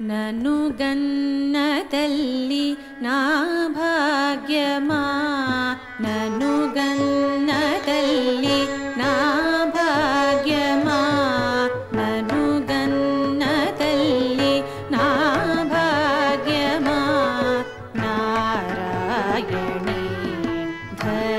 ननु गन्नतल्लि ना भाग्यमा। ननु गन्नतल्लि ना भाग्यमा। ननु गन्नतल्लि ना भाग्यमा। ध